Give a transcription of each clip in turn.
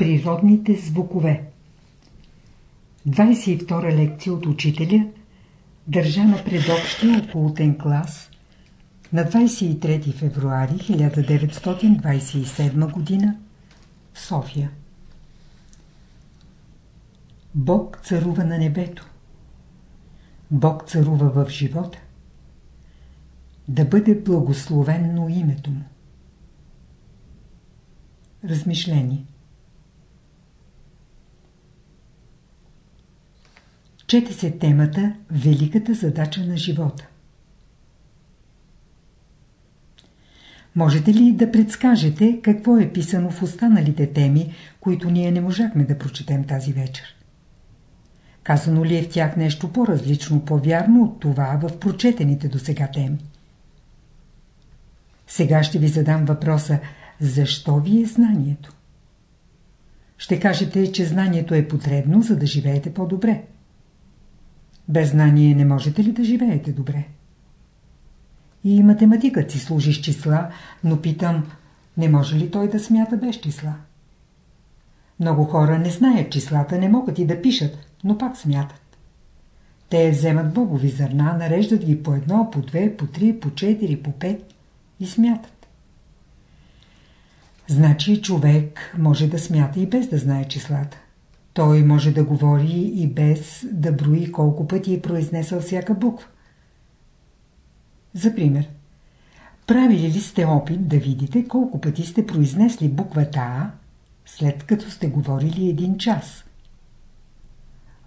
Природните звукове 22 лекция от учителя държана пред общия окултен клас на 23 февруари 1927 г. в София. Бог царува на небето. Бог царува в живота. Да бъде благословенно името му. Размишление Чете се темата Великата задача на живота. Можете ли да предскажете какво е писано в останалите теми, които ние не можахме да прочетем тази вечер? Казано ли е в тях нещо по-различно, по-вярно от това в прочетените до сега теми? Сега ще ви задам въпроса, защо ви е знанието? Ще кажете, че знанието е потребно, за да живеете по-добре. Без знание не можете ли да живеете добре? И математикът си служи с числа, но питам, не може ли той да смята без числа? Много хора не знаят числата, не могат и да пишат, но пак смятат. Те вземат бобови зърна, нареждат ги по едно, по две, по три, по четири, по пет и смятат. Значи човек може да смята и без да знае числата. Той може да говори и без да брои колко пъти е произнесъл всяка буква. За пример, правили ли сте опит да видите колко пъти сте произнесли буквата А, след като сте говорили един час?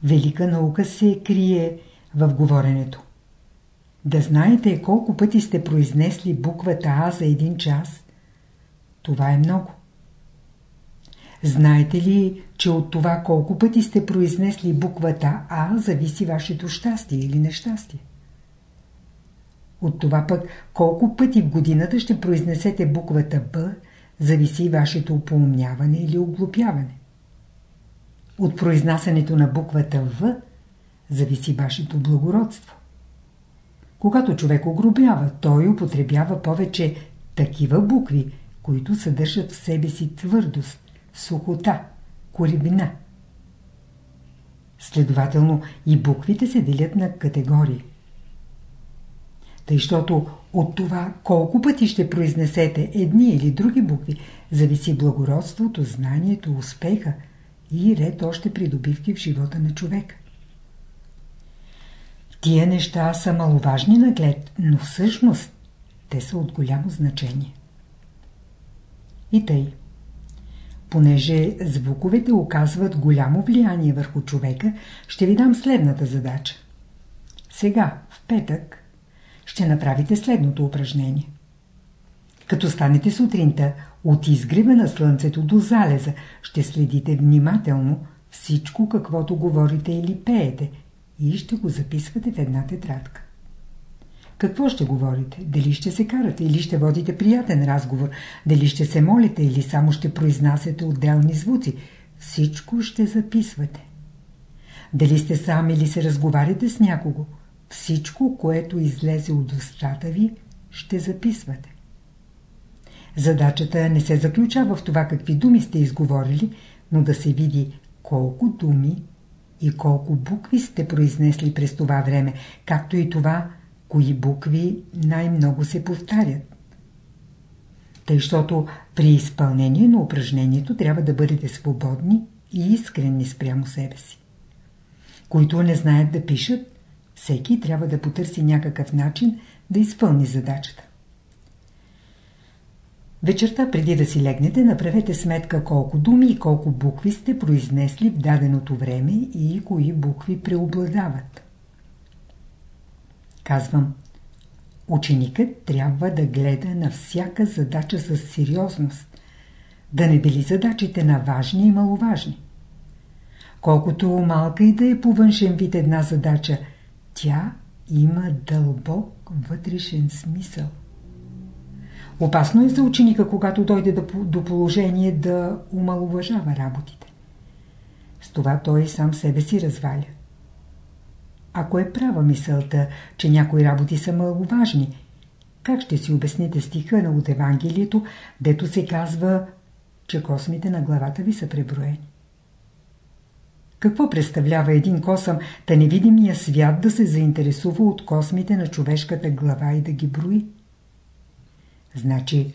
Велика наука се крие в говоренето. Да знаете колко пъти сте произнесли буквата А за един час, това е много. Знаете ли, че от това колко пъти сте произнесли буквата А зависи вашето щастие или нещастие? От това пък колко пъти в годината ще произнесете буквата Б зависи вашето упомняване или оглупяване. От произнасянето на буквата В зависи вашето благородство. Когато човек огрубява, той употребява повече такива букви, които съдържат в себе си твърдост, сухота, корибина. Следователно и буквите се делят на категории. Тъй, защото от това колко пъти ще произнесете едни или други букви, зависи благородството, знанието, успеха и ред още придобивки в живота на човека. Тия неща са маловажни наглед, но всъщност те са от голямо значение. И тъй понеже звуковете оказват голямо влияние върху човека, ще ви дам следната задача. Сега, в петък, ще направите следното упражнение. Като станете сутринта, от изгреба на слънцето до залеза, ще следите внимателно всичко, каквото говорите или пеете и ще го записвате в една тетрадка. Какво ще говорите? Дали ще се карате или ще водите приятен разговор? Дали ще се молите или само ще произнасяте отделни звуци? Всичко ще записвате. Дали сте сам или се разговаряте с някого? Всичко, което излезе от устата ви, ще записвате. Задачата не се заключава в това какви думи сте изговорили, но да се види колко думи и колко букви сте произнесли през това време, както и това, кои букви най-много се повтарят. Тъй, защото при изпълнение на упражнението трябва да бъдете свободни и искрени спрямо себе си. Които не знаят да пишат, всеки трябва да потърси някакъв начин да изпълни задачата. Вечерта преди да си легнете, направете сметка колко думи и колко букви сте произнесли в даденото време и кои букви преобладават. Казвам, ученикът трябва да гледа на всяка задача с сериозност, да не били задачите на важни и маловажни. Колкото малка и да е по външен вид една задача, тя има дълбок вътрешен смисъл. Опасно е за ученика, когато дойде до положение да умалуважава работите. С това той сам себе си разваля. Ако е права мисълта, че някои работи са маловажни, как ще си обясните стиха на от Евангелието, дето се казва че космите на главата ви са преброени. Какво представлява един косъм, та невидимия свят да се заинтересува от космите на човешката глава и да ги брои? Значи,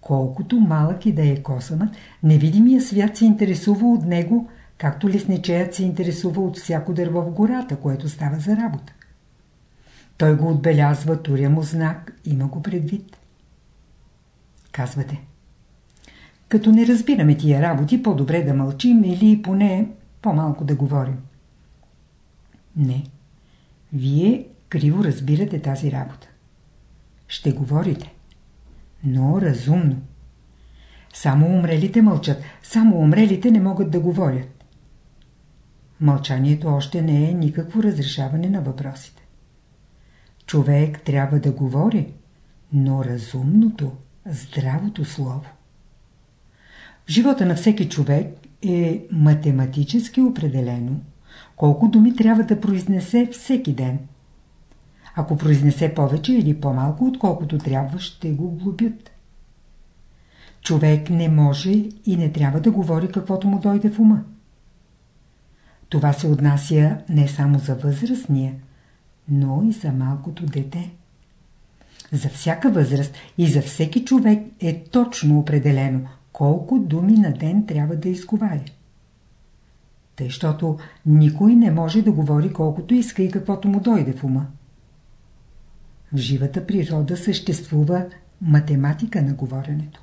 колкото малък и да е косъмът, невидимия свят се интересува от него, както лесничеят се интересува от всяко дърво в гората, което става за работа. Той го отбелязва, туря му знак, има го предвид. Казвате. Като не разбираме тия работи, по-добре да мълчим или поне по-малко да говорим. Не. Вие криво разбирате тази работа. Ще говорите. Но разумно. Само умрелите мълчат. Само умрелите не могат да говорят. Мълчанието още не е никакво разрешаване на въпросите. Човек трябва да говори, но разумното, здравото слово. В живота на всеки човек е математически определено колко думи трябва да произнесе всеки ден. Ако произнесе повече или по-малко, отколкото трябва, ще го глобят. Човек не може и не трябва да говори каквото му дойде в ума. Това се отнася не само за възрастния, но и за малкото дете. За всяка възраст и за всеки човек е точно определено колко думи на ден трябва да изговаря. Тъй, защото никой не може да говори колкото иска и каквото му дойде в ума. В живата природа съществува математика на говоренето.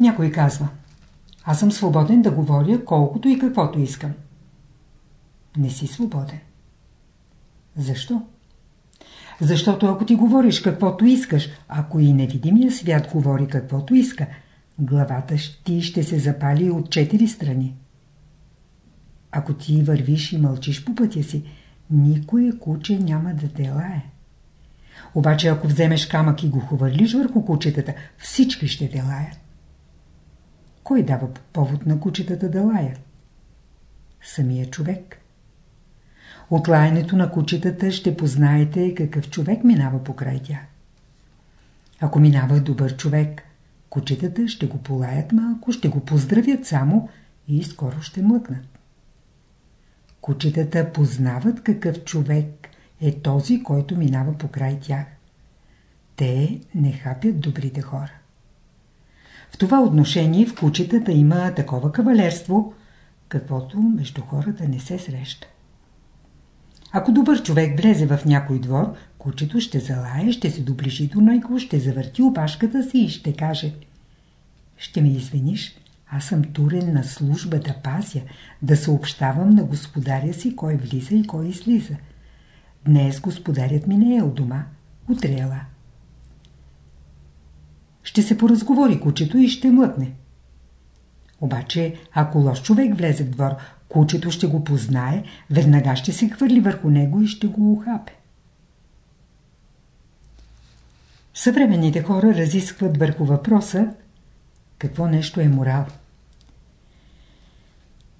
Някой казва, аз съм свободен да говоря колкото и каквото искам. Не си свободен. Защо? Защото ако ти говориш каквото искаш, ако и невидимия свят говори каквото иска, главата ти ще се запали от четири страни. Ако ти вървиш и мълчиш по пътя си, никое куче няма да те лае. Обаче ако вземеш камък и го хвърлиш върху кучетата, всички ще те лаят. Кой дава повод на кучетата да лаят? Самия човек. От лаянето на кучетата ще познаете какъв човек минава покрай тях. Ако минава добър човек, кучетата ще го полаят малко, ще го поздравят само и скоро ще млъкнат. Кучетата познават какъв човек е този, който минава покрай тях. Те не хапят добрите хора. В това отношение в кучетата има такова кавалерство, каквото между хората не се среща. Ако добър човек влезе в някой двор, кучето ще залае, ще се доближи до него, ще завърти опашката си и ще каже Ще ме извиниш, аз съм турен на служба да пазя, да съобщавам на господаря си кой влиза и кой излиза. Днес господарят ми не е от дома, утре ела. Ще се поразговори кучето и ще млъкне. Обаче, ако лош човек влезе в двор, Кучето ще го познае, веднага ще се хвърли върху него и ще го ухапе. Съвременните хора разискват върху въпроса какво нещо е морал.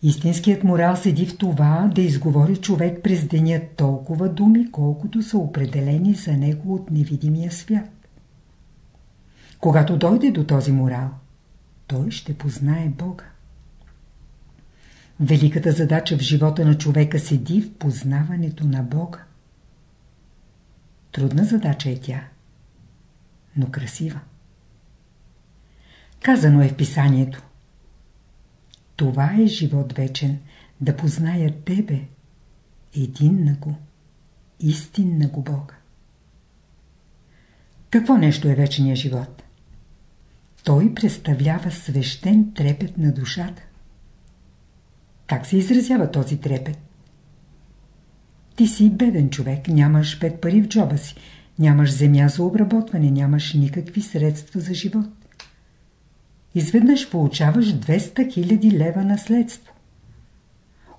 Истинският морал седи в това да изговори човек през деня толкова думи, колкото са определени за него от невидимия свят. Когато дойде до този морал, той ще познае Бога. Великата задача в живота на човека седи в познаването на Бога. Трудна задача е тя, но красива. Казано е в писанието. Това е живот вечен, да позная Тебе, един на го, истин го Бога. Какво нещо е вечния живот? Той представлява свещен трепет на душата. Как се изразява този трепет? Ти си беден човек, нямаш пет пари в джоба си, нямаш земя за обработване, нямаш никакви средства за живот. Изведнъж получаваш 200 000 лева наследство.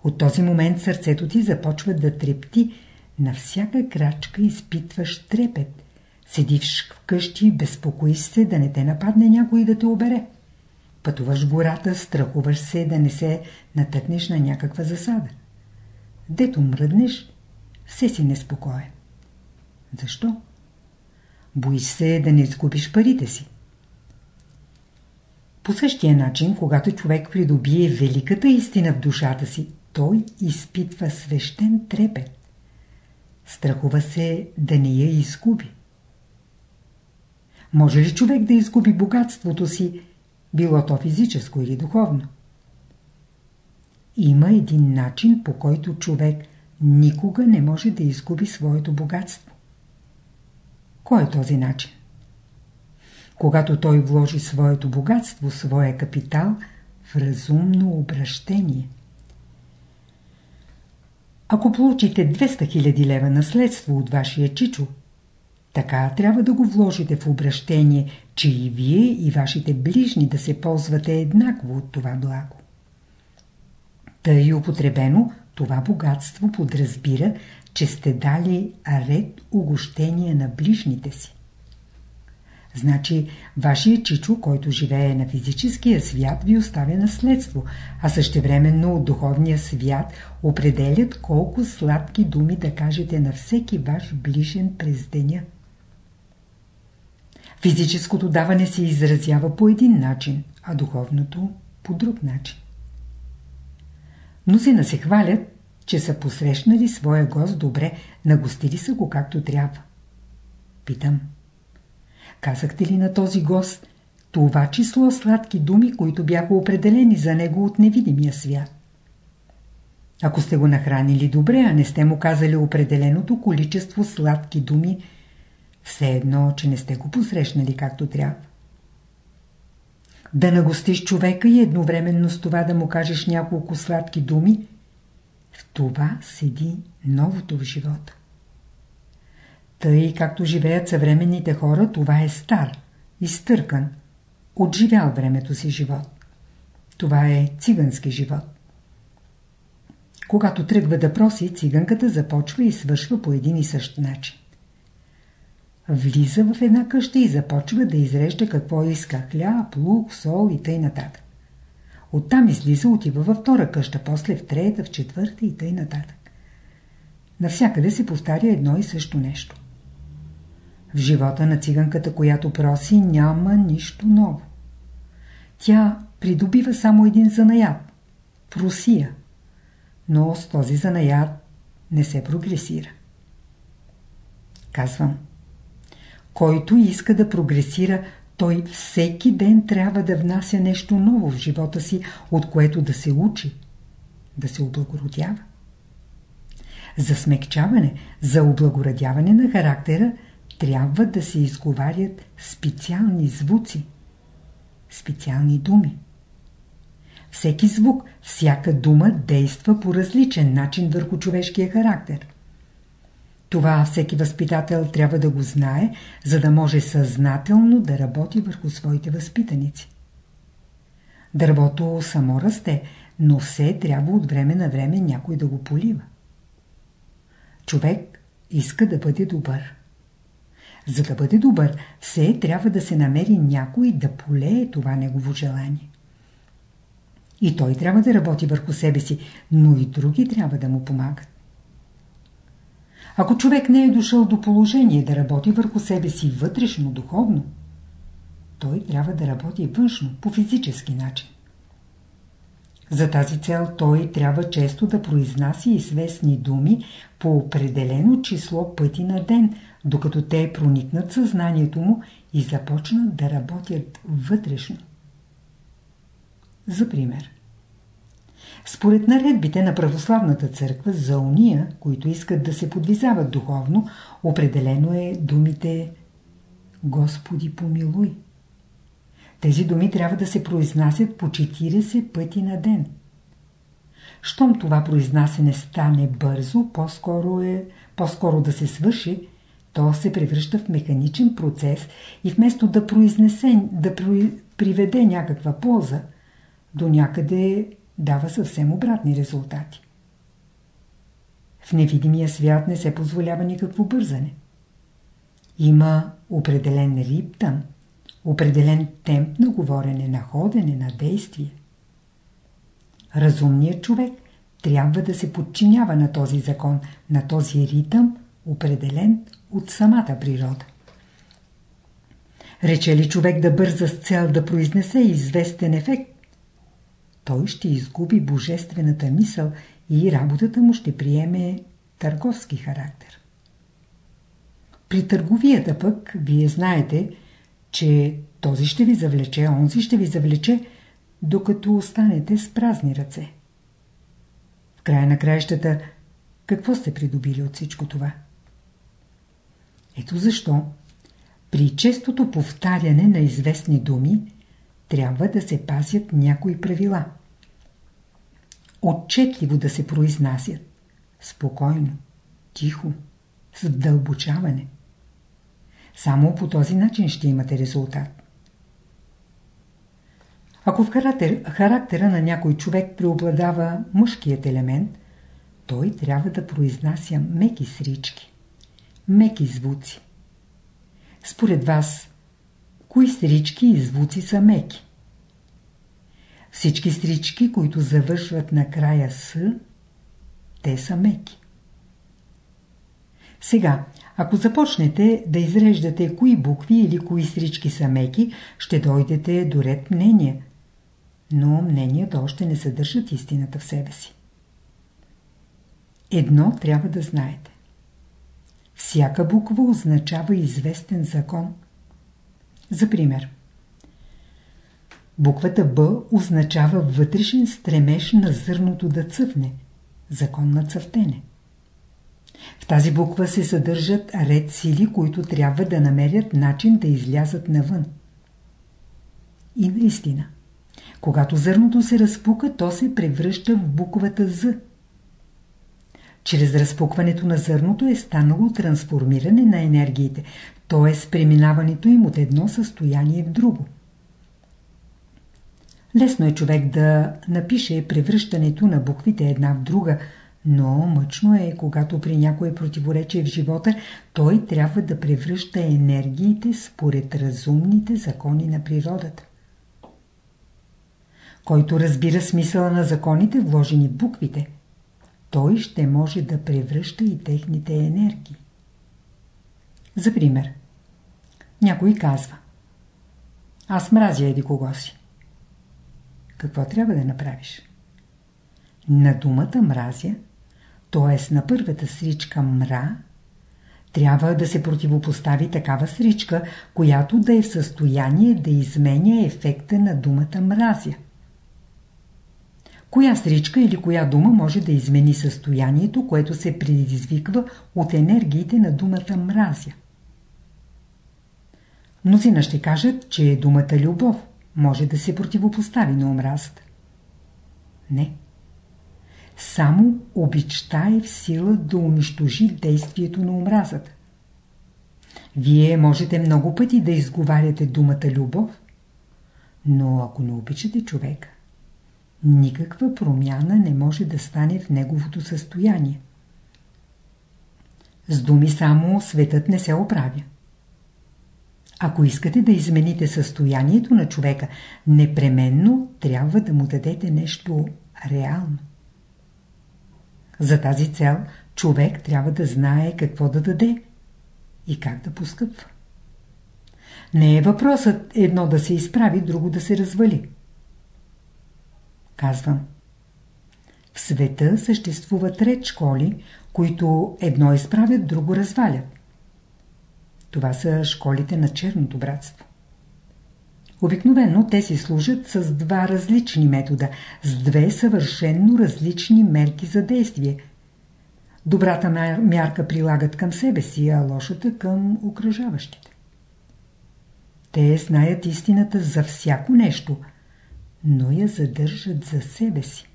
От този момент сърцето ти започва да трепти, на всяка крачка изпитваш трепет. Седиш вкъщи, безпокоиш се да не те нападне някой да те обере. Пътуваш в гората, страхуваш се да не се натъкнеш на някаква засада. Дето мръднеш, все си неспокоен. Защо? Боиш се да не изгубиш парите си. По същия начин, когато човек придобие великата истина в душата си, той изпитва свещен трепет. Страхува се да не я изгуби. Може ли човек да изгуби богатството си, било то физическо или духовно? Има един начин, по който човек никога не може да изгуби своето богатство. Кой е този начин? Когато той вложи своето богатство, своя капитал в разумно обращение. Ако получите 200 000 лева наследство от вашия чичо, така трябва да го вложите в обращение, че и вие и вашите ближни да се ползвате еднакво от това благо. Тъй употребено, това богатство подразбира, че сте дали ред угощения на ближните си. Значи, вашия чичо, който живее на физическия свят, ви оставя наследство, а същевременно от духовния свят определят колко сладки думи да кажете на всеки ваш ближен през деня. Физическото даване се изразява по един начин, а духовното по друг начин. Мнозина се хвалят, че са посрещнали своя гост добре, нагостили са го както трябва. Питам. Казахте ли на този гост това число сладки думи, които бяха определени за него от невидимия свят? Ако сте го нахранили добре, а не сте му казали определеното количество сладки думи, все едно, че не сте го посрещнали както трябва. Да нагостиш човека и едновременно с това да му кажеш няколко сладки думи, в това седи новото в живота. Тъй както живеят съвременните хора, това е стар, изтъркан, отживял времето си живот. Това е цигански живот. Когато тръгва да проси, циганката започва и свършва по един и същ начин. Влиза в една къща и започва да изрежда какво иска – хляб, лук, сол и тъй нататък. Оттам излиза, отива във втора къща, после в трета, в четвърта и тъй нататък. Навсякъде се повтаря едно и също нещо. В живота на циганката, която проси, няма нищо ново. Тя придобива само един занаят – просия. Но с този занаят не се прогресира. Казвам – който иска да прогресира, той всеки ден трябва да внася нещо ново в живота си, от което да се учи, да се облагородява. За смекчаване, за облагородяване на характера трябва да се изговарят специални звуци, специални думи. Всеки звук, всяка дума действа по различен начин върху човешкия характер – това всеки възпитател трябва да го знае, за да може съзнателно да работи върху своите възпитаници. Дървото само расте, но все трябва от време на време някой да го полива. Човек иска да бъде добър. За да бъде добър, все трябва да се намери някой да полее това негово желание. И той трябва да работи върху себе си, но и други трябва да му помагат. Ако човек не е дошъл до положение да работи върху себе си вътрешно, духовно, той трябва да работи външно, по физически начин. За тази цел той трябва често да произнася известни думи по определено число пъти на ден, докато те проникнат съзнанието му и започнат да работят вътрешно. За пример. Според наредбите на православната църква за уния, които искат да се подвизават духовно, определено е думите Господи помилуй. Тези думи трябва да се произнасят по 40 пъти на ден. Щом това произнасене стане бързо, по-скоро е по-скоро да се свърши, то се превръща в механичен процес и вместо да произнесе, да приведе някаква полза, до някъде дава съвсем обратни резултати. В невидимия свят не се позволява никакво бързане. Има определен риптъм, определен темп на говорене, на ходене, на действие. Разумният човек трябва да се подчинява на този закон, на този ритъм, определен от самата природа. Рече ли човек да бърза с цел да произнесе известен ефект, той ще изгуби божествената мисъл и работата му ще приеме търговски характер. При търговията пък, вие знаете, че този ще ви завлече, онзи ще ви завлече, докато останете с празни ръце. В края на краищата, какво сте придобили от всичко това? Ето защо при честото повтаряне на известни думи трябва да се пазят някои правила. Отчетливо да се произнасят. Спокойно, тихо, с вдълбочаване. Само по този начин ще имате резултат. Ако в характер, характера на някой човек преобладава мъжкият елемент, той трябва да произнася меки срички, меки звуци. Според вас, кои стрички и звуци са меки? Всички стрички, които завършват на края с, те са меки. Сега, ако започнете да изреждате кои букви или кои стрички са меки, ще дойдете до ред мнения. Но мненията още не съдържат истината в себе си. Едно трябва да знаете. Всяка буква означава известен закон. За пример. Буквата Б означава вътрешен стремеж на зърното да цъфне. Закон на цъфтене. В тази буква се съдържат ред сили, които трябва да намерят начин да излязат навън. И наистина, когато зърното се разпука, то се превръща в буквата З. Чрез разпукването на зърното е станало трансформиране на енергиите, т.е. преминаването им от едно състояние в друго. Лесно е човек да напише превръщането на буквите една в друга, но мъчно е, когато при някое противоречие в живота, той трябва да превръща енергиите според разумните закони на природата. Който разбира смисъла на законите, вложени в буквите – той ще може да превръща и техните енергии. За пример, някой казва Аз мразя еди кого си. Какво трябва да направиш? На думата мразя, т.е. на първата сричка мра, трябва да се противопостави такава сричка, която да е в състояние да изменя ефекта на думата мразя. Коя стричка или коя дума може да измени състоянието, което се предизвиква от енергиите на думата мразя? Мнозина ще кажат, че думата любов може да се противопостави на омразата. Не. Само обичта е в сила да унищожи действието на омразата. Вие можете много пъти да изговаряте думата любов, но ако не обичате човека, никаква промяна не може да стане в неговото състояние. С думи само светът не се оправя. Ако искате да измените състоянието на човека, непременно трябва да му дадете нещо реално. За тази цел човек трябва да знае какво да даде и как да постъпва. Не е въпросът едно да се изправи, друго да се развали. Казвам. В света съществуват ред школи, които едно изправят, друго развалят. Това са школите на черното братство. Обикновено те си служат с два различни метода, с две съвършенно различни мерки за действие. Добрата мярка прилагат към себе си, а лошата към окръжаващите. Те знаят истината за всяко нещо – но я задържат за себе си.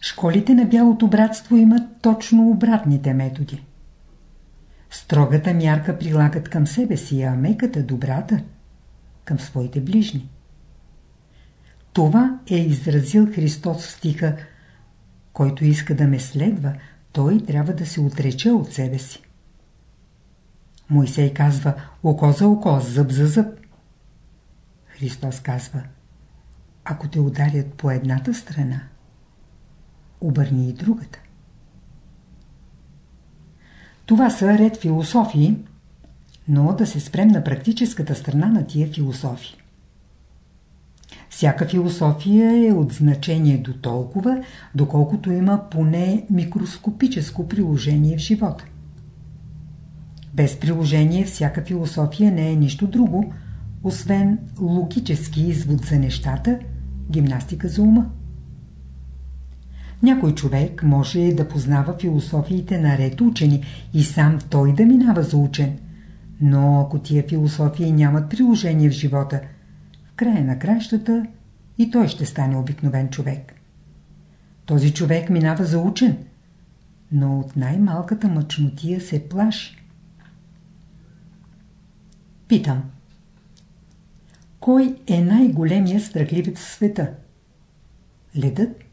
Школите на Бялото братство имат точно обратните методи. Строгата мярка прилагат към себе си, а меката, добрата, към своите ближни. Това е изразил Христос в стиха който иска да ме следва, той трябва да се отрече от себе си. Моисей казва око за око, зъб за зъб. Христос казва Ако те ударят по едната страна, обърни и другата. Това са ред философии, но да се спрем на практическата страна на тия философии. Всяка философия е от значение до толкова, доколкото има поне микроскопическо приложение в живота. Без приложение всяка философия не е нищо друго, освен логически извод за нещата, гимнастика за ума. Някой човек може да познава философиите на ред учени и сам той да минава за учен. Но ако тия философии нямат приложение в живота, в края на кращата и той ще стане обикновен човек. Този човек минава за учен, но от най-малката мъчнотия се плаши. Питам. Кой е най-големият страхливец в света? Ледът?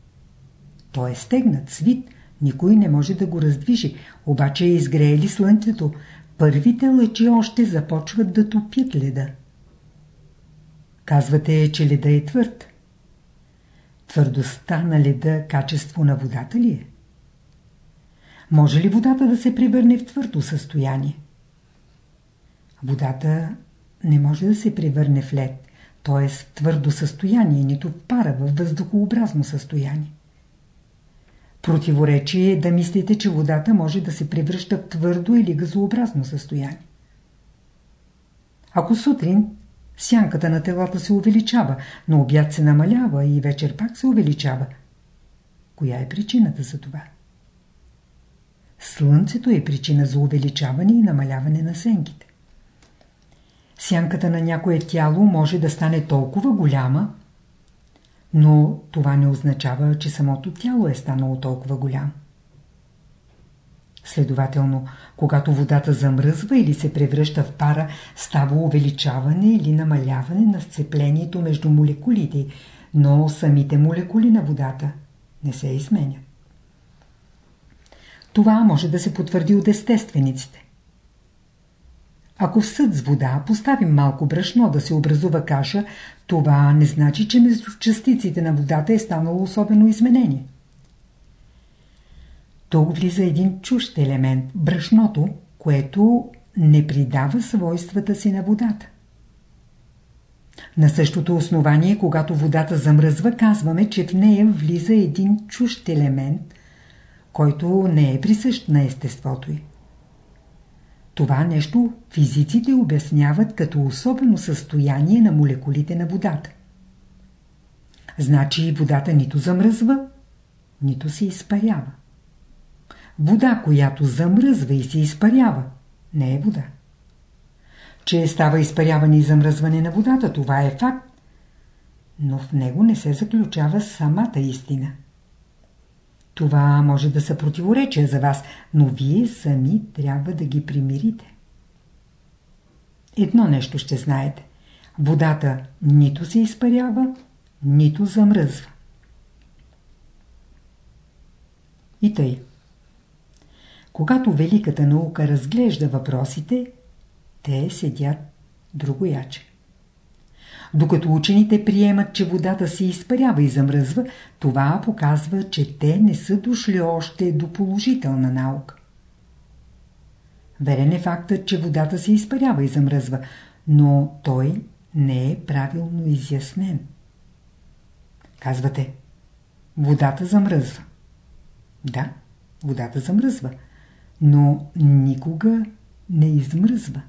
Той е стегнат, свит, никой не може да го раздвижи, обаче изгрее ли слънцето, първите лъчи още започват да топят леда. Казвате, че леда е твърд. Твърдостта на леда качество на водата ли е? Може ли водата да се превърне в твърдо състояние? Водата не може да се превърне в лед, т.е. в твърдо състояние, нито в пара, в въздухообразно състояние. Противоречие е да мислите, че водата може да се превръща в твърдо или газообразно състояние. Ако сутрин сянката на телата се увеличава, но обяд се намалява и вечер пак се увеличава, коя е причината за това? Слънцето е причина за увеличаване и намаляване на сенките. Сянката на някое тяло може да стане толкова голяма, но това не означава, че самото тяло е станало толкова голямо. Следователно, когато водата замръзва или се превръща в пара, става увеличаване или намаляване на сцеплението между молекулите, но самите молекули на водата не се изменят. Това може да се потвърди от естествениците. Ако в съд с вода поставим малко брашно да се образува каша, това не значи, че между частиците на водата е станало особено изменение. Тук влиза един чужд елемент – брашното, което не придава свойствата си на водата. На същото основание, когато водата замръзва, казваме, че в нея влиза един чужд елемент, който не е присъщ на естеството й. Това нещо физиците обясняват като особено състояние на молекулите на водата. Значи водата нито замръзва, нито се изпарява. Вода, която замръзва и се изпарява, не е вода. Че става изпаряване и замръзване на водата, това е факт. Но в него не се заключава самата истина. Това може да са противоречия за вас, но вие сами трябва да ги примирите. Едно нещо ще знаете. Водата нито се изпарява, нито замръзва. И тъй. Когато великата наука разглежда въпросите, те седят другояче. Докато учените приемат, че водата се изпарява и замръзва, това показва, че те не са дошли още до положителна наука. Верен е фактът, че водата се изпарява и замръзва, но той не е правилно изяснен. Казвате, водата замръзва. Да, водата замръзва, но никога не измръзва.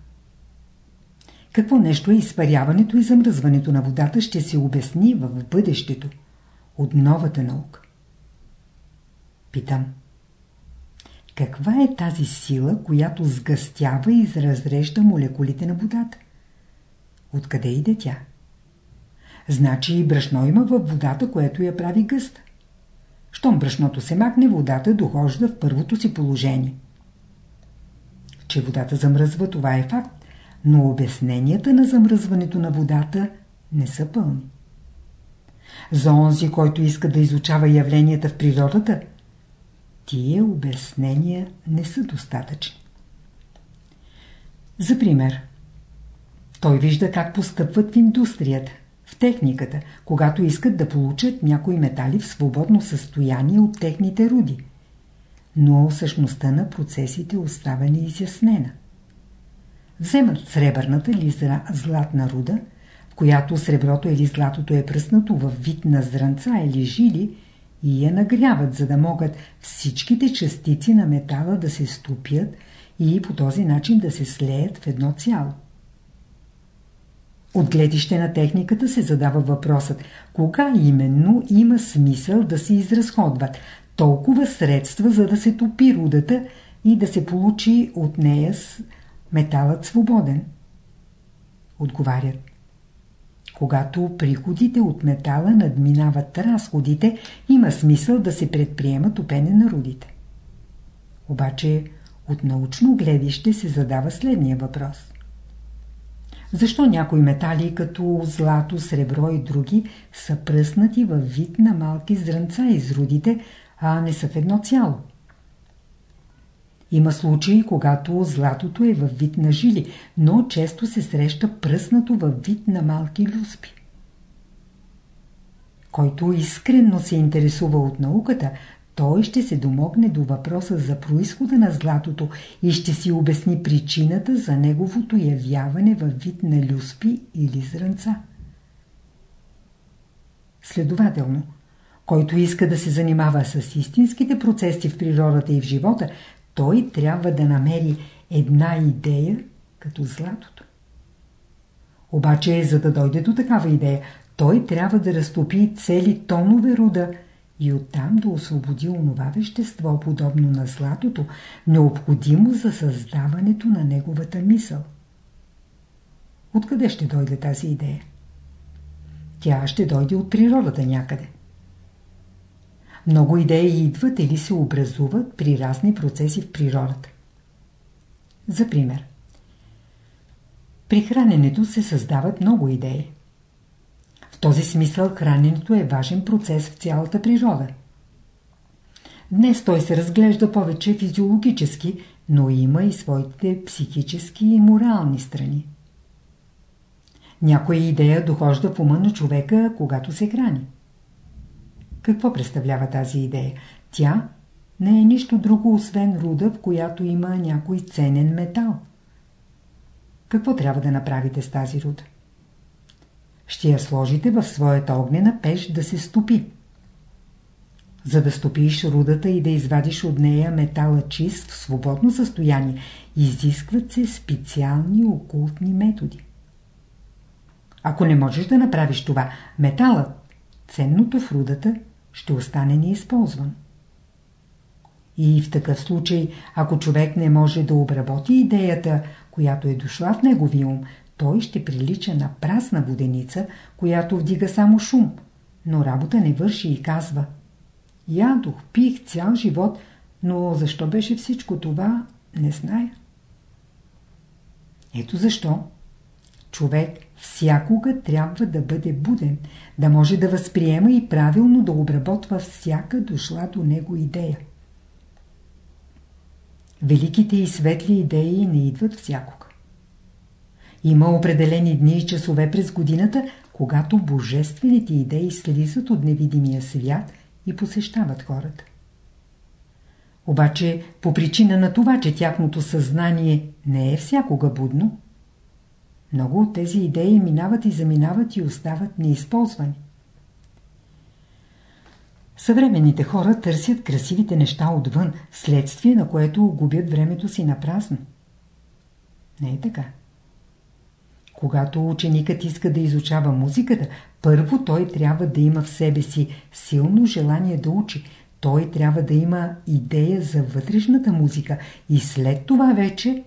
Какво нещо е изпаряването и замръзването на водата ще се обясни в бъдещето от новата наука. Питам. Каква е тази сила, която сгъстява и разрежда молекулите на водата? Откъде иде тя? Значи и брашно има във водата, което я прави гъста. Щом брашното се махне, водата дохожда в първото си положение. Че водата замръзва, това е факт но обясненията на замръзването на водата не са пълни. За онзи, който иска да изучава явленията в природата, тия обяснения не са достатъчни. За пример, той вижда как постъпват в индустрията, в техниката, когато искат да получат някои метали в свободно състояние от техните руди. Но същността на процесите остава неизяснена. Вземат сребърната или златна руда, в която среброто или златото е пръснато в вид на зранца или жили и я нагряват, за да могат всичките частици на метала да се стопят и по този начин да се слеят в едно цяло. От гледище на техниката се задава въпросът, кога именно има смисъл да се изразходват толкова средства, за да се топи рудата и да се получи от нея металът свободен. Отговарят. Когато приходите от метала надминават разходите, има смисъл да се предприема топене на рудите. Обаче от научно гледище се задава следния въпрос. Защо някои метали, като злато, сребро и други, са пръснати във вид на малки зрънца из рудите, а не са в едно цяло? Има случаи, когато златото е във вид на жили, но често се среща пръснато във вид на малки люспи. Който искрено се интересува от науката, той ще се домогне до въпроса за происхода на златото и ще си обясни причината за неговото явяване във вид на люспи или зранца. Следователно, който иска да се занимава с истинските процеси в природата и в живота, той трябва да намери една идея като златото. Обаче, за да дойде до такава идея, той трябва да разтопи цели тонове руда и оттам да освободи онова вещество, подобно на златото, необходимо за създаването на неговата мисъл. Откъде ще дойде тази идея? Тя ще дойде от природата някъде. Много идеи идват или се образуват при разни процеси в природата. За пример. При храненето се създават много идеи. В този смисъл храненето е важен процес в цялата природа. Днес той се разглежда повече физиологически, но има и своите психически и морални страни. Някоя идея дохожда в ума на човека, когато се храни. Какво представлява тази идея? Тя не е нищо друго, освен руда, в която има някой ценен метал. Какво трябва да направите с тази руда? Ще я сложите в своята огнена пеш да се стопи. За да стопиш рудата и да извадиш от нея метала чист в свободно състояние, изискват се специални окултни методи. Ако не можеш да направиш това, металът, ценното в рудата, ще остане неизползван. И в такъв случай, ако човек не може да обработи идеята, която е дошла в неговия ум, той ще прилича на празна воденица, която вдига само шум, но работа не върши и казва Ядох, пих цял живот, но защо беше всичко това, не зная. Ето защо човек всякога трябва да бъде буден, да може да възприема и правилно да обработва всяка дошла до него идея. Великите и светли идеи не идват всякога. Има определени дни и часове през годината, когато божествените идеи слизат от невидимия свят и посещават хората. Обаче, по причина на това, че тяхното съзнание не е всякога будно, много от тези идеи минават и заминават и остават неизползвани. Съвременните хора търсят красивите неща отвън, следствие на което губят времето си на празно. Не е така. Когато ученикът иска да изучава музиката, първо той трябва да има в себе си силно желание да учи. Той трябва да има идея за вътрешната музика и след това вече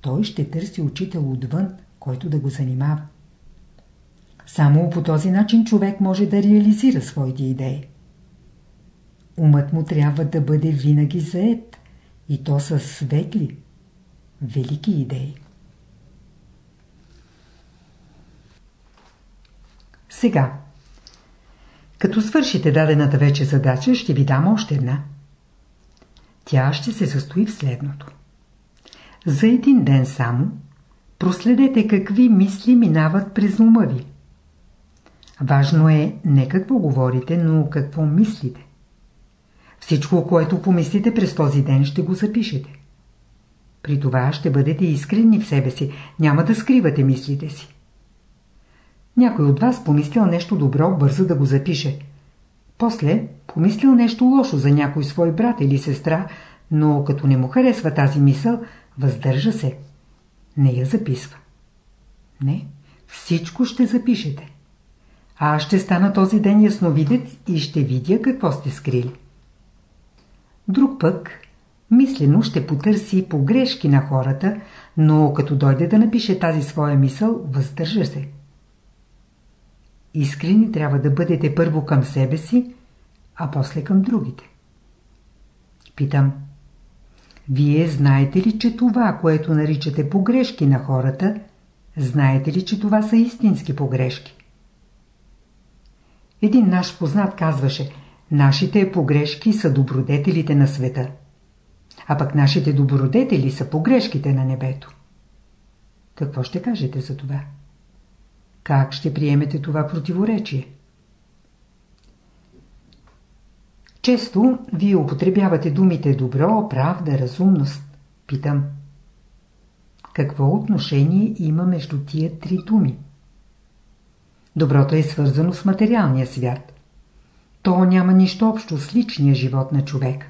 той ще търси учител отвън, който да го занимава. Само по този начин човек може да реализира своите идеи. Умът му трябва да бъде винаги заед и то са светли, велики идеи. Сега, като свършите дадената вече задача, ще ви дам още една. Тя ще се състои в следното. За един ден само проследете какви мисли минават през ума ви. Важно е не какво говорите, но какво мислите. Всичко, което помислите през този ден, ще го запишете. При това ще бъдете искрени в себе си, няма да скривате мислите си. Някой от вас помислил нещо добро, бързо да го запише. После помислил нещо лошо за някой свой брат или сестра, но като не му харесва тази мисъл, въздържа се. Не я записва. Не, всичко ще запишете. А аз ще стана този ден ясновидец и ще видя какво сте скрили. Друг пък мислено ще потърси погрешки на хората, но като дойде да напише тази своя мисъл, въздържа се. Искрени трябва да бъдете първо към себе си, а после към другите. Питам. Вие знаете ли, че това, което наричате погрешки на хората, знаете ли, че това са истински погрешки? Един наш познат казваше, нашите погрешки са добродетелите на света, а пък нашите добродетели са погрешките на небето. Какво ще кажете за това? Как ще приемете това противоречие? Често вие употребявате думите добро, правда, разумност. Питам. Какво отношение има между тия три думи? Доброто е свързано с материалния свят. То няма нищо общо с личния живот на човек.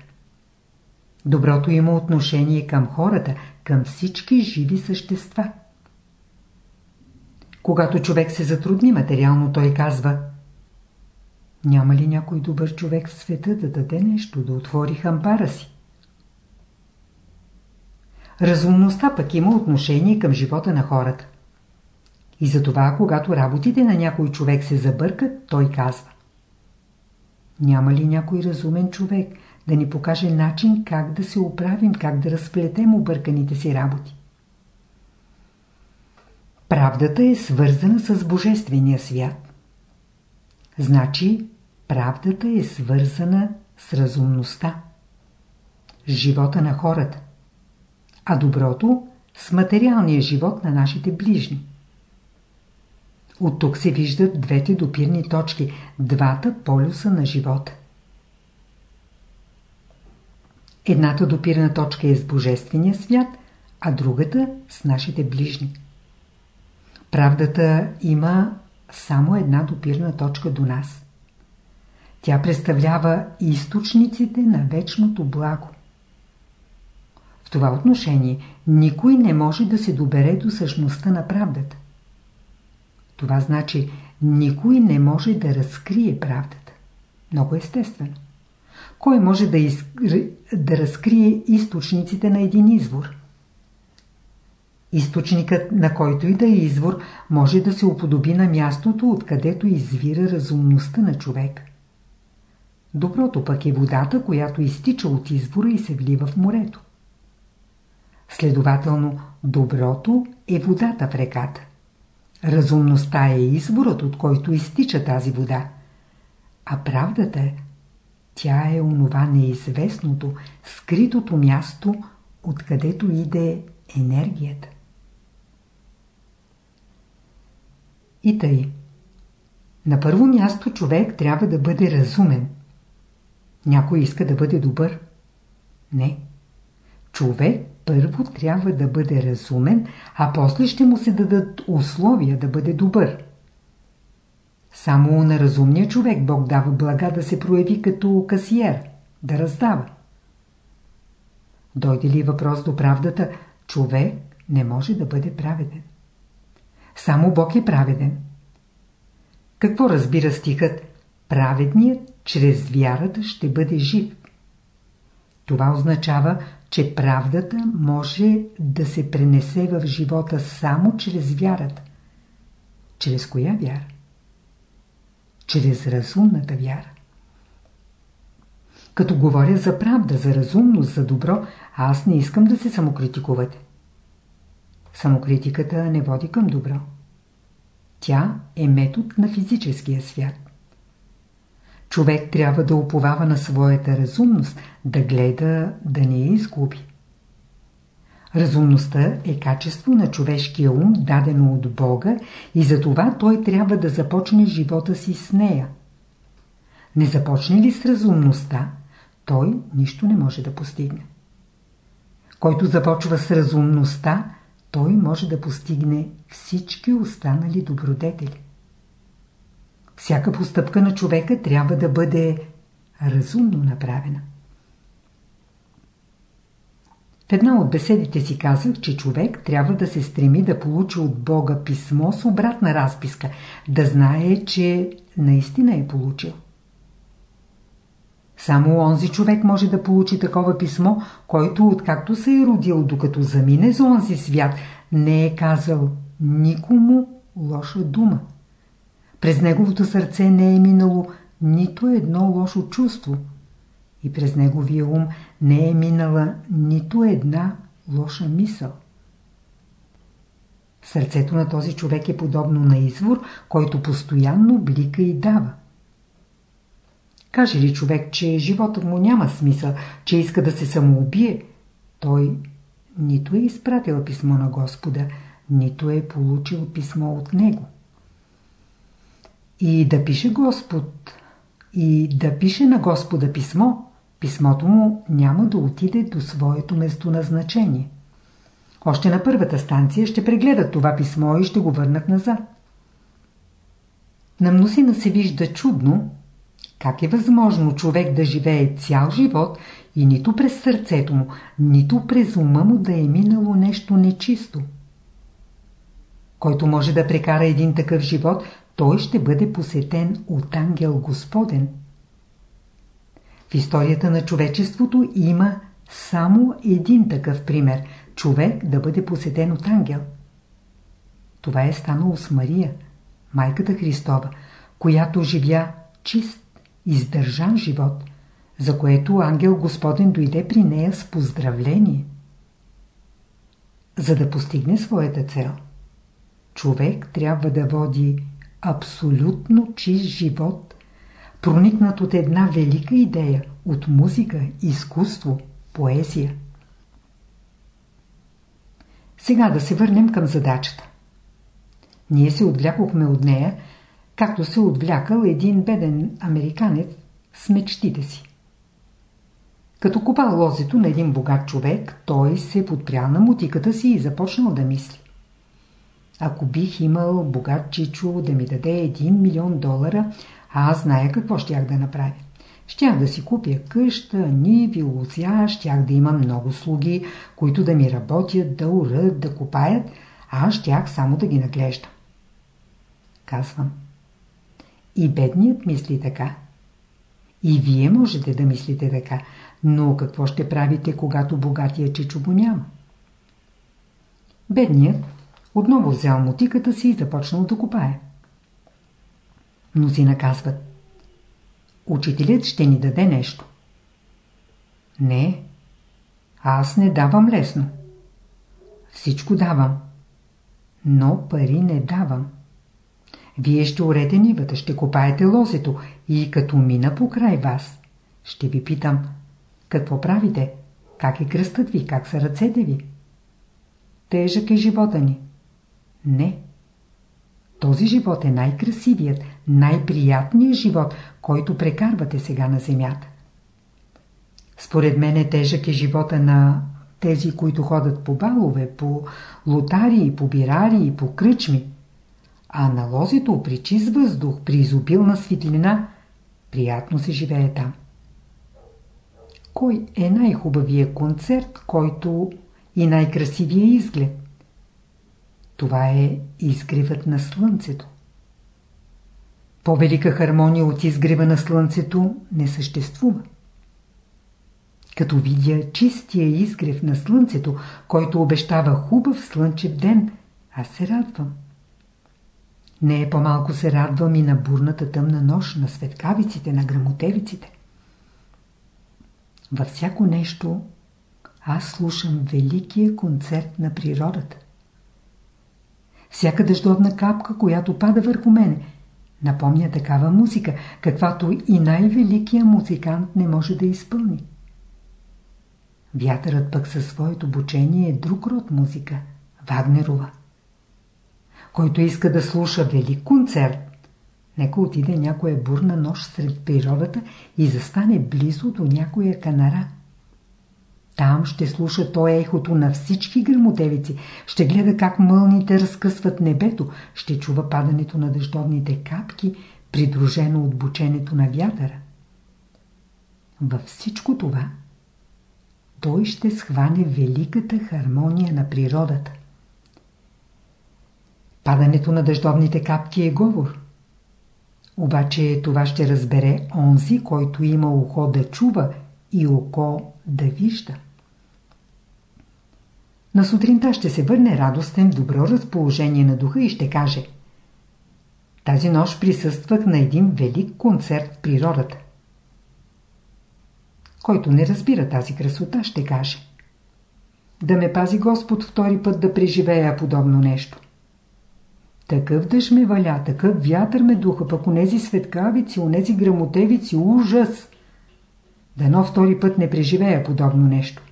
Доброто има отношение към хората, към всички живи същества. Когато човек се затрудни материално, той казва Няма ли някой добър човек в света да даде нещо, да отвори хамбара си? Разумността пък има отношение към живота на хората. И затова, когато работите на някой човек се забъркат, той казва Няма ли някой разумен човек да ни покаже начин как да се оправим, как да разплетем обърканите си работи? Правдата е свързана с Божествения свят. Значи, правдата е свързана с разумността, с живота на хората, а доброто с материалния живот на нашите ближни. От тук се виждат двете допирни точки, двата полюса на живота. Едната допирна точка е с Божествения свят, а другата с нашите ближни. Правдата има само една допирна точка до нас. Тя представлява източниците на вечното благо. В това отношение никой не може да се добере до същността на правдата. Това значи никой не може да разкрие правдата. Много естествено. Кой може да, из... да разкрие източниците на един извор? Източникът, на който и да е извор, може да се уподоби на мястото, откъдето извира разумността на човек. Доброто пък е водата, която изтича от извора и се влива в морето. Следователно, доброто е водата в реката. Разумността е изворът, от който изтича тази вода. А правдата е, тя е онова неизвестното, скритото място, откъдето иде енергията. И тъй. На първо място човек трябва да бъде разумен. Някой иска да бъде добър. Не. Човек първо трябва да бъде разумен, а после ще му се дадат условия да бъде добър. Само на разумния човек Бог дава блага да се прояви като касиер, да раздава. Дойде ли въпрос до правдата, човек не може да бъде праведен. Само Бог е праведен. Какво разбира стихът? Праведният чрез вярата ще бъде жив. Това означава, че правдата може да се пренесе в живота само чрез вярата. Чрез коя вяра? Чрез разумната вяра. Като говоря за правда, за разумност, за добро, аз не искам да се самокритикувате. Самокритиката не води към добро. Тя е метод на физическия свят. Човек трябва да уповава на своята разумност, да гледа да не я изгуби. Разумността е качество на човешкия ум, дадено от Бога и затова той трябва да започне живота си с нея. Не започне ли с разумността, той нищо не може да постигне. който започва с разумността, той може да постигне всички останали добродетели. Всяка постъпка на човека трябва да бъде разумно направена. В една от беседите си казах, че човек трябва да се стреми да получи от Бога писмо с обратна разписка, да знае, че наистина е получил. Само онзи човек може да получи такова писмо, който откакто се е родил, докато замине за онзи свят, не е казал никому лоша дума. През неговото сърце не е минало нито едно лошо чувство – и през неговия ум не е минала нито една лоша мисъл. Сърцето на този човек е подобно на извор, който постоянно блика и дава. Каже ли човек, че животът му няма смисъл, че иска да се самоубие, той нито е изпратил писмо на Господа, нито е получил писмо от Него. И да пише Господ, и да пише на Господа писмо, писмото му няма да отиде до своето местоназначение. Още на първата станция ще прегледат това писмо и ще го върнат назад. На мнозина се вижда чудно, как е възможно човек да живее цял живот и нито през сърцето му, нито през ума му да е минало нещо нечисто. Който може да прекара един такъв живот, той ще бъде посетен от ангел Господен – в историята на човечеството има само един такъв пример – човек да бъде посетен от ангел. Това е станало с Мария, майката Христова, която живя чист, издържан живот, за което ангел Господен дойде при нея с поздравление. За да постигне своята цел, човек трябва да води абсолютно чист живот проникнат от една велика идея, от музика, изкуство, поезия. Сега да се върнем към задачата. Ние се отвлякохме от нея, както се отвлякал един беден американец с мечтите си. Като копал лозето на един богат човек, той се подпрял на мутиката си и започнал да мисли. Ако бих имал богат чичо да ми даде 1 милион долара, аз зная какво щях да направя. Щях да си купя къща, ниви, лузя, щях да имам много слуги, които да ми работят, да урат, да копаят, а аз щях само да ги наглеждам. Казвам. И бедният мисли така. И вие можете да мислите така, но какво ще правите, когато богатия чичо го няма? Бедният отново взял мотиката си и започнал да копае. Мнозина казват. Учителят ще ни даде нещо. Не, аз не давам лесно. Всичко давам, но пари не давам. Вие ще урете нивата, ще копаете лозето и като мина покрай вас, ще ви питам, какво правите, как е кръстът ви, как са ръцете ви. Тежък е живота ни. Не. Този живот е най-красивият, най-приятният живот, който прекарвате сега на земята. Според мен е тежък е живота на тези, които ходят по балове, по лотари, по бирари и по кръчми. А на лозето при чист въздух, при изобилна светлина, приятно се живее там. Кой е най-хубавия концерт, който и най-красивия изглед? Това е изгревът на слънцето. По-велика хармония от изгрева на слънцето не съществува. Като видя чистия изгрев на слънцето, който обещава хубав слънчев ден, аз се радвам. Не е по-малко се радвам и на бурната тъмна нощ, на светкавиците, на грамотевиците. Във всяко нещо аз слушам великия концерт на природата. Всяка дъждовна капка, която пада върху мене, напомня такава музика, каквато и най-великият музикант не може да изпълни. Вятърът пък със своето обучение е друг род музика – Вагнерова. Който иска да слуша велик концерт, нека отиде някоя бурна нощ сред природата и застане близо до някоя канара. Там ще слуша той ехото на всички грамотевици, ще гледа как мълните разкъсват небето, ще чува падането на дъждовните капки, придружено от бученето на вятъра. Във всичко това той ще схване великата хармония на природата. Падането на дъждовните капки е говор. Обаче това ще разбере онзи, който има ухо да чува и око да вижда. На сутринта ще се върне радостен, добро разположение на духа и ще каже Тази нощ присъствах на един велик концерт в природата. Който не разбира тази красота, ще каже Да ме пази Господ втори път да преживея подобно нещо. Такъв дъжд ме валя, такъв вятър ме духа, пък онези светкавици, онези грамотевици, ужас! Дано втори път не преживея подобно нещо.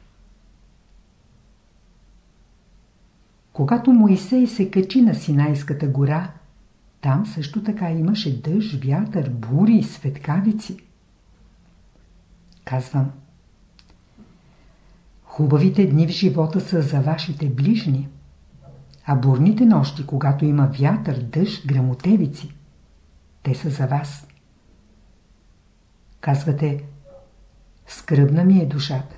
Когато Моисей се качи на Синайската гора, там също така имаше дъжд, вятър, бури, светкавици. Казвам. Хубавите дни в живота са за вашите ближни, а бурните нощи, когато има вятър, дъжд, грамотевици, те са за вас. Казвате, скръбна ми е душата.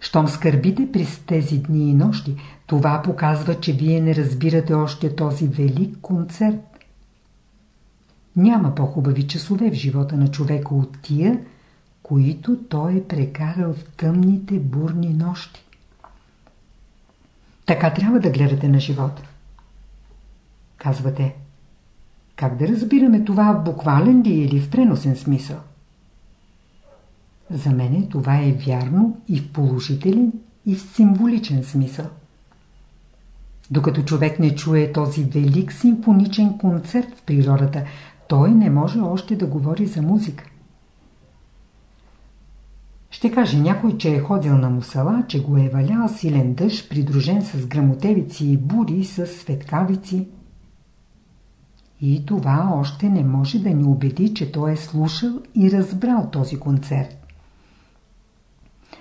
Щом скърбите през тези дни и нощи, това показва, че вие не разбирате още този велик концерт. Няма по-хубави часове в живота на човека от тия, които той е прекарал в тъмните бурни нощи. Така трябва да гледате на живота. Казвате, как да разбираме това буквален ли или в преносен смисъл? За мене това е вярно и в положителен, и в символичен смисъл. Докато човек не чуе този велик симфоничен концерт в природата, той не може още да говори за музика. Ще каже някой, че е ходил на мусала, че го е валял силен дъжд, придружен с грамотевици и бури, с светкавици. И това още не може да ни убеди, че той е слушал и разбрал този концерт.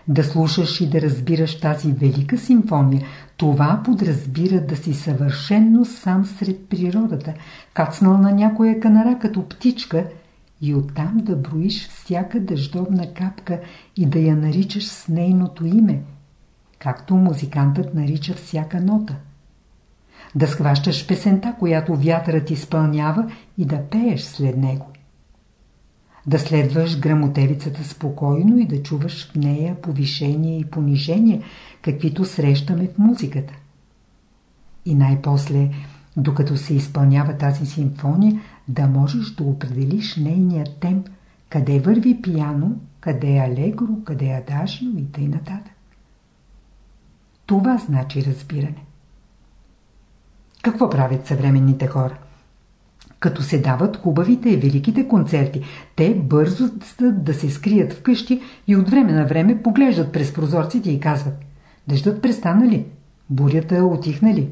Да слушаш и да разбираш тази велика симфония, това подразбира да си съвършенно сам сред природата, кацнал на някоя канара като птичка и оттам да броиш всяка дъждовна капка и да я наричаш с нейното име, както музикантът нарича всяка нота. Да схващаш песента, която вятърът изпълнява и да пееш след него да следваш грамотевицата спокойно и да чуваш в нея повишение и понижение, каквито срещаме в музиката. И най-после, докато се изпълнява тази симфония, да можеш да определиш нейния темп, къде върви пияно, къде е алегро, къде е адажио и т.н. Това значи разбиране. Какво правят съвременните хора? Като се дават хубавите и великите концерти, те бързо да се скрият вкъщи и от време на време поглеждат през прозорците и казват Дъждът престанали, бурята отихнали.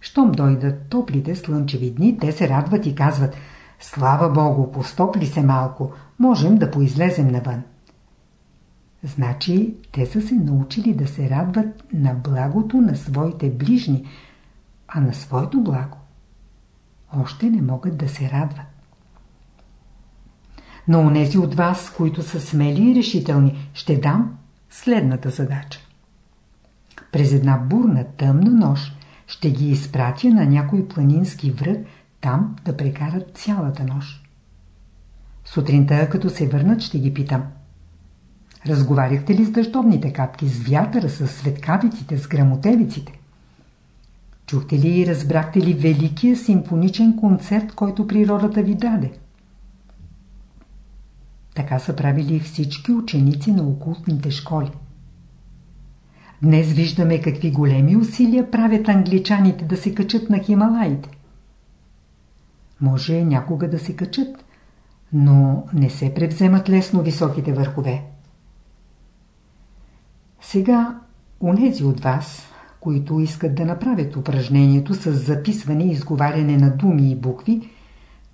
Щом дойдат топлите слънчеви дни, те се радват и казват Слава Богу, постопли се малко, можем да поизлезем навън. Значи, те са се научили да се радват на благото на своите ближни, а на своето благо още не могат да се радват. Но онези от вас, които са смели и решителни, ще дам следната задача. През една бурна, тъмна нощ ще ги изпратя на някой планински връх, там да прекарат цялата нощ. Сутринта, като се върнат, ще ги питам. Разговаряхте ли с дъждовните капки, с вятъра, с светкавиците, с грамотевиците? Чухте ли и разбрахте ли великия симфоничен концерт, който природата ви даде? Така са правили всички ученици на окултните школи. Днес виждаме какви големи усилия правят англичаните да се качат на Хималаите. Може някога да се качат, но не се превземат лесно високите върхове. Сега, унези от вас, които искат да направят упражнението с записване и изговаряне на думи и букви,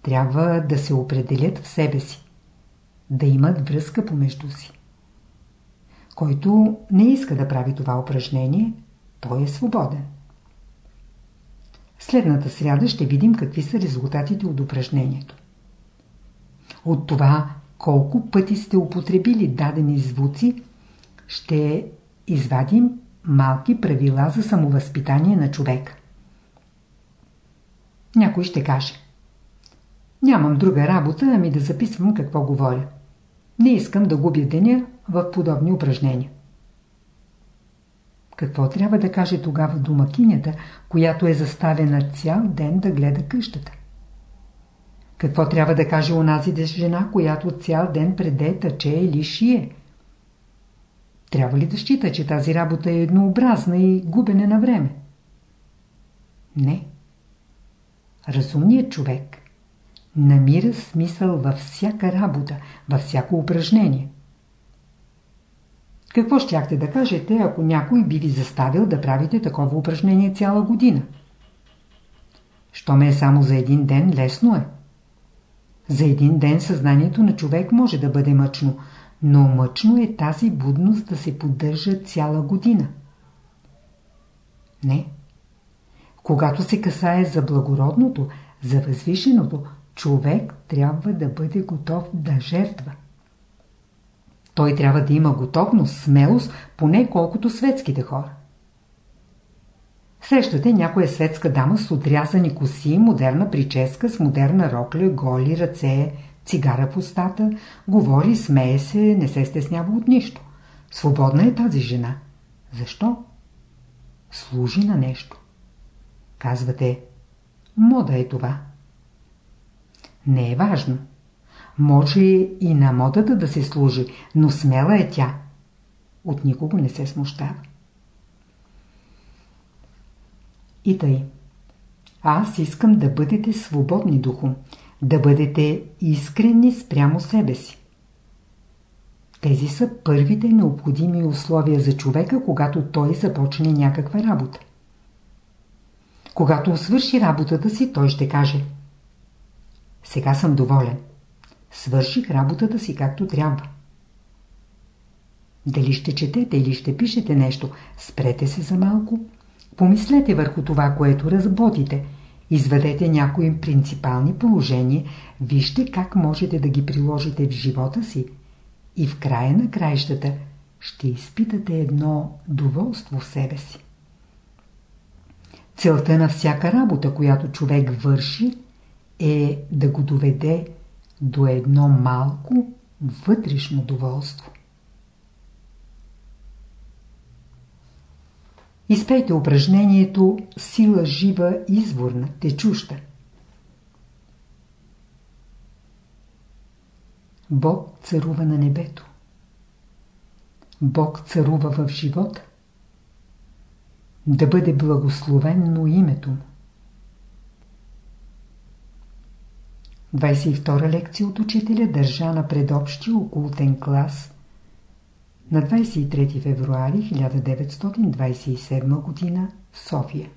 трябва да се определят в себе си, да имат връзка помежду си. Който не иска да прави това упражнение, той е свободен. Следната сряда ще видим какви са резултатите от упражнението. От това колко пъти сте употребили дадени звуци, ще извадим малки правила за самовъзпитание на човека. Някой ще каже Нямам друга работа, ами да записвам какво говоря. Не искам да губя деня в подобни упражнения. Какво трябва да каже тогава домакинята, която е заставена цял ден да гледа къщата? Какво трябва да каже онази жена, която цял ден преде, тъче или шие? Трябва ли да счита, че тази работа е еднообразна и губене на време? Не. Разумният човек намира смисъл във всяка работа, във всяко упражнение. Какво щяхте да кажете, ако някой би ви заставил да правите такова упражнение цяла година? Що ме е само за един ден, лесно е. За един ден съзнанието на човек може да бъде мъчно, но мъчно е тази будност да се поддържа цяла година. Не. Когато се касае за благородното, за възвишеното, човек трябва да бъде готов да жертва. Той трябва да има готовност, смелост, поне колкото светските хора. Срещате някоя светска дама с отрязани коси, модерна прическа, с модерна рокля, голи ръце, цигара в устата, говори, смее се, не се стеснява от нищо. Свободна е тази жена. Защо? Служи на нещо. Казвате, мода е това. Не е важно. Може и на модата да се служи, но смела е тя. От никого не се смущава. И тъй. Аз искам да бъдете свободни духом, да бъдете искрени спрямо себе си. Тези са първите необходими условия за човека, когато той започне някаква работа. Когато свърши работата си, той ще каже Сега съм доволен. Свърших работата си както трябва. Дали ще четете или ще пишете нещо, спрете се за малко. Помислете върху това, което разботите. Изведете някои принципални положения, вижте как можете да ги приложите в живота си и в края на краищата ще изпитате едно доволство в себе си. Целта на всяка работа, която човек върши, е да го доведе до едно малко вътрешно доволство. Изпейте упражнението сила жива изворна, течуща. Бог царува на небето. Бог царува в живота. Да бъде благословенно името му. 22 лекция от учителя държа на предобщи окултен клас на 23 февруари 1927 г. София.